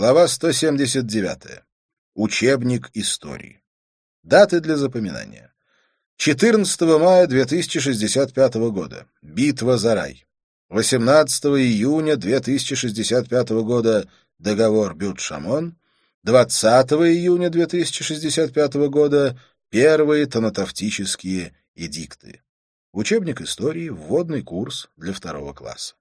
Глава 179. Учебник истории. Даты для запоминания. 14 мая 2065 года. Битва за рай. 18 июня 2065 года. Договор Бют-Шамон. 20 июня 2065 года. Первые тонатовтические эдикты. Учебник истории. Вводный курс для второго класса.